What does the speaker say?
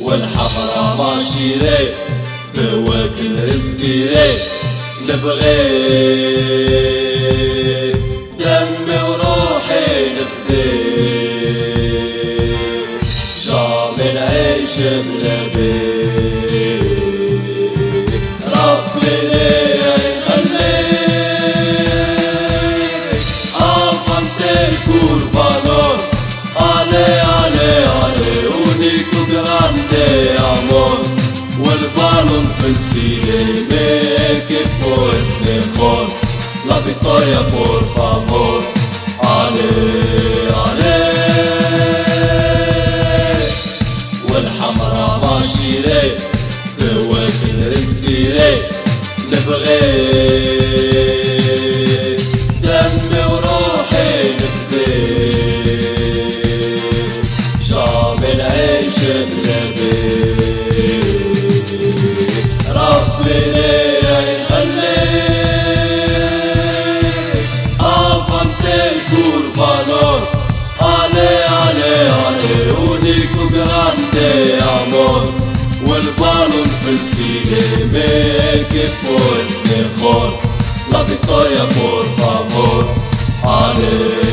والحفرة ماشيري بواكل ريسبيري نبغيك دمي وروحي نفديك جامي نعيش بلا بيك والبالون في الفيلي ميك pues mejor la victoria por favor. علي علي والحمرا ماشيري بواكل ريسبيري نبغيك ونيكو جراندي amor والبالون في الفيلي ميك pues mejor la victoria por favor ale ale